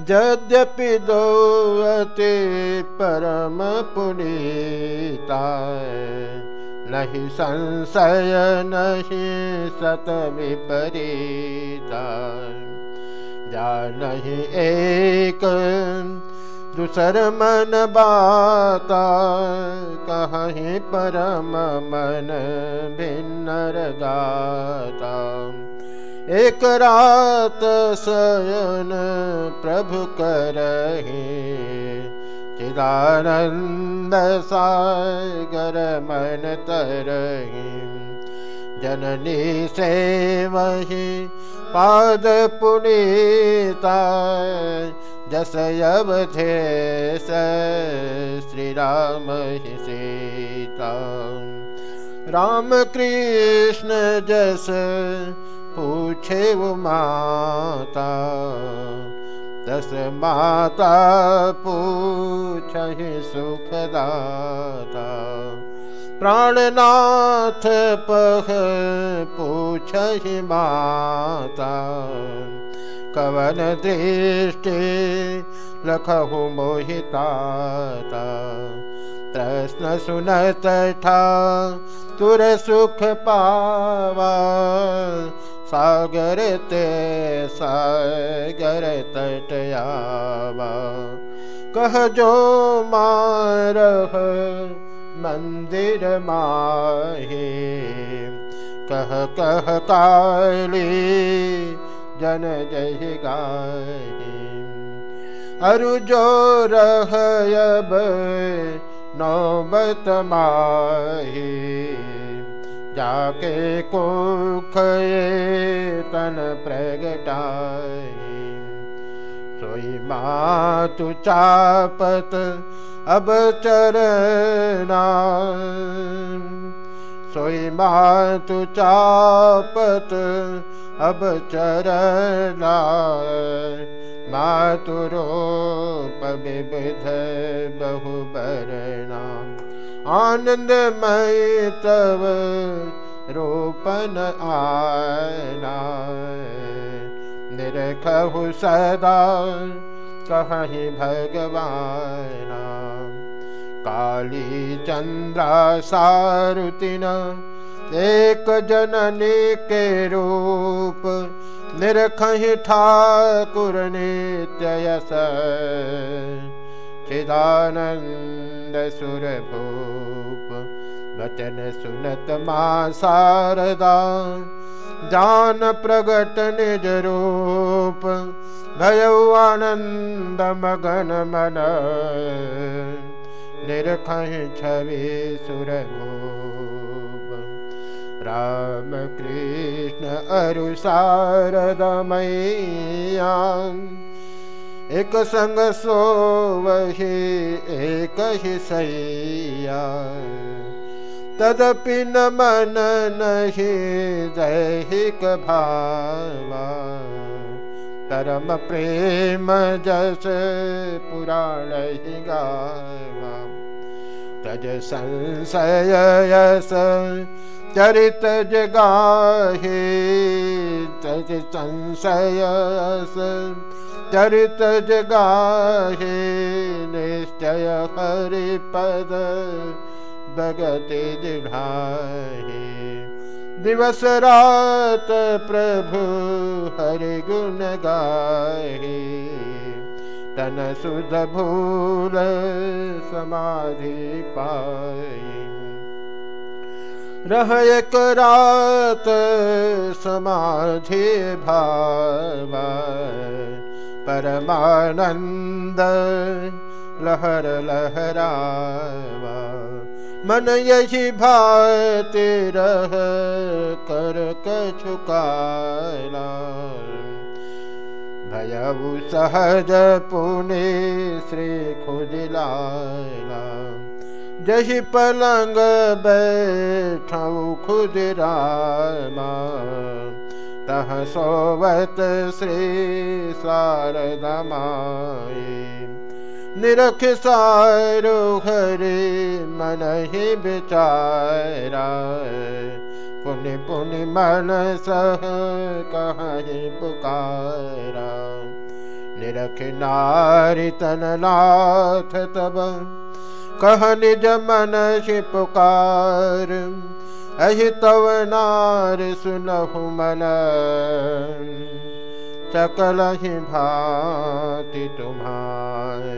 यद्यपि दोते परम पुनीता नहीं संशय नहीं सत विपरीता। जा नहीं एक दूसर मन बाता कहीं परम मन भिन्नर गाता एक रात शयन प्रभु करही, चिदानंद सागर मन तरही। जननी से वही पाद पुनीता, जस अवधे श्री राम सीता। राम कृष्ण जस पूछे वो माता, दस माता पूछ सुखदाता। प्राणनाथ पह पूछ माता, कवन दृष्टि लखहु मोहिता प्रश्न सुनत ठा तुर सुख पावा सागर सागर तटयावा कह जो मार माहे कह काली जन जय गाहे। अरु जो रहब नौबत माही जाके कुख तन प्रगटाए। सोई मातु चापत अब चरना सोई मातु चापत अब चरना मातुरोप विविध बहु बरना आनंदमय तव रोपन आना निरखहु सदा कहीं भगवान। काली चंद्रा सारुतिन, एक जननी के रूप। निरखहि ठाकुर नित्य चिदानंद सुरभूप वचन सुनत माँ शारदा। जान प्रगट निज रूप भय आनंद मगन मन। निरख छवि सुरभूप राम कृष्ण अरु शारदमैया एक संग सो वही एक ही सैया तदपि न मन नहीं दैहिक भावा। परम प्रेम जस पुराण ही गावा। तज संशय यस चरित जगाहे। तज संशय चरित जगाहे। निश्चय हरिपद बगति दृढ़ाहे। दिवस रात प्रभु हरि गुण गाहे। तन सुध भूल समाधि पाए। रह एक रात समाधि भावा। परमानंद लहर लहरावा मन यही भाते रह कर कछुकाला सहज पुणे श्री खुजलाला जही पलंग बैठऊ खुदरामा तह सोवत श्री शारदा निरख सारो हरे मन ही बेचारा। पुनि पुनि मन सह कहीं पुकारा। निरख नारी तननाथ तब कह निज मन से पुकार। अहि तव नार सुनहु मन। सकल भाति तुम्हार।